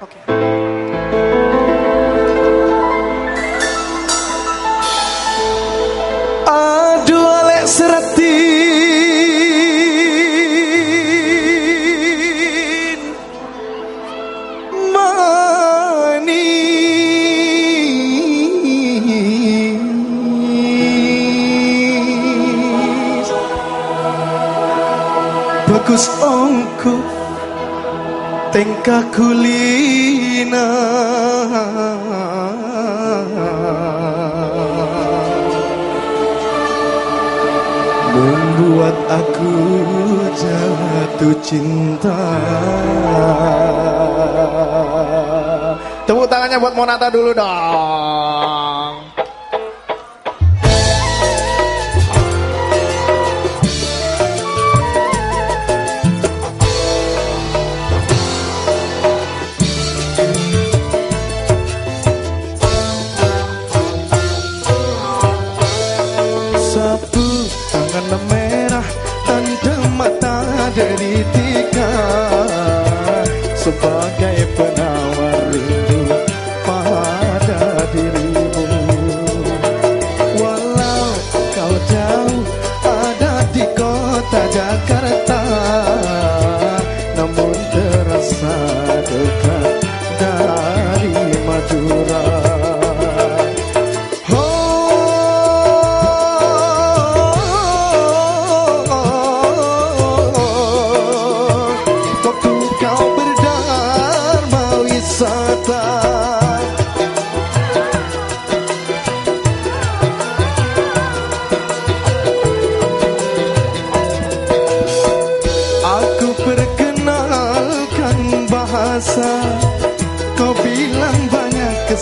Oke. Okay. Seratin Mani Bagus ongkuk tengka kulina membuat aku jatuh cinta. Tepuk tangannya buat Monata dulu dong. warna merah Tanda mata dari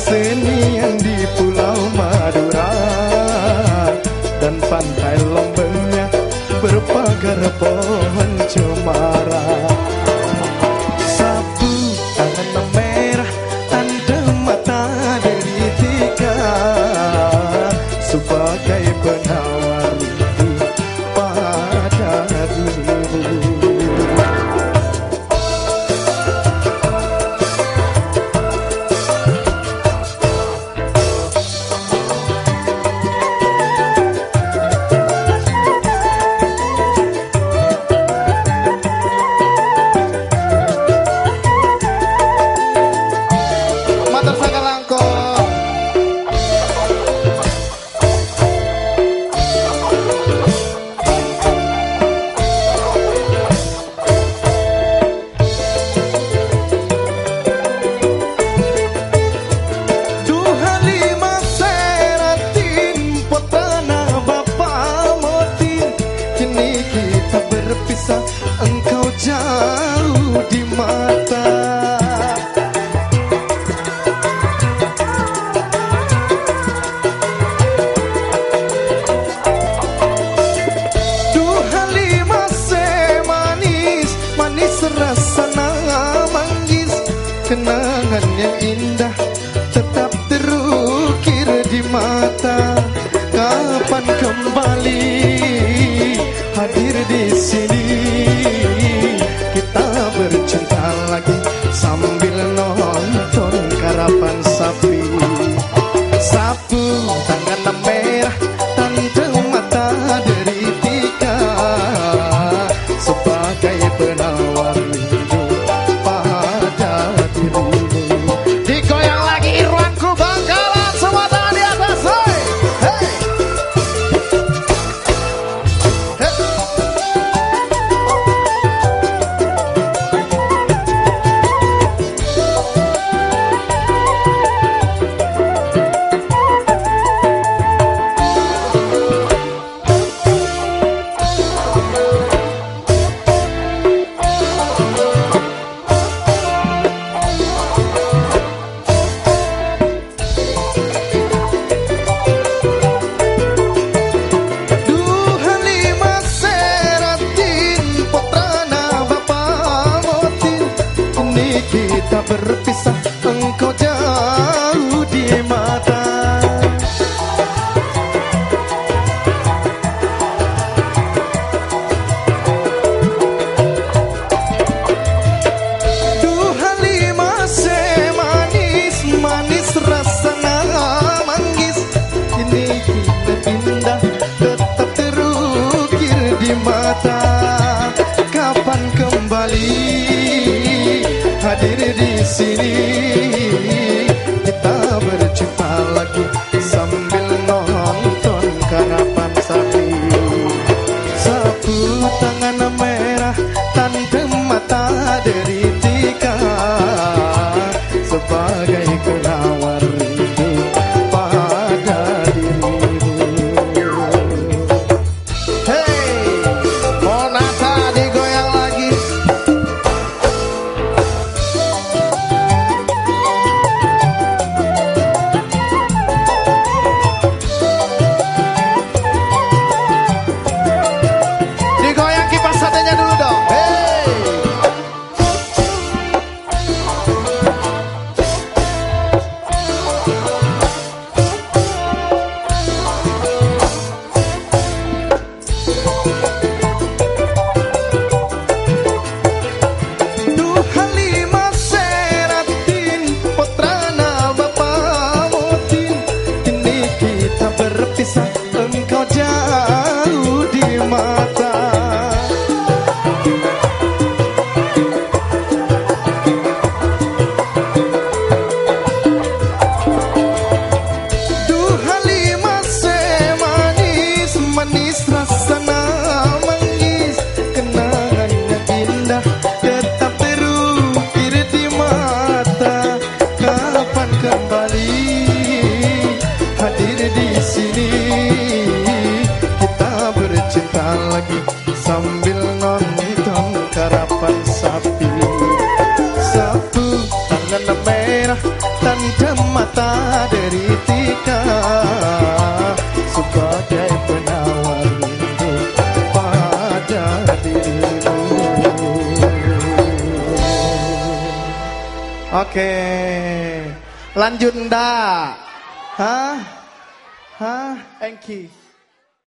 kesenian di Pulau Madura dan pantai lombengnya berpagar pohon. Siri. sambil nonton karapan sapi. Satu tangan merah tanda mata dari tika sebagai penawar rindu pada dirimu. Oke lanjut ndak? Hah? Hah? Enki.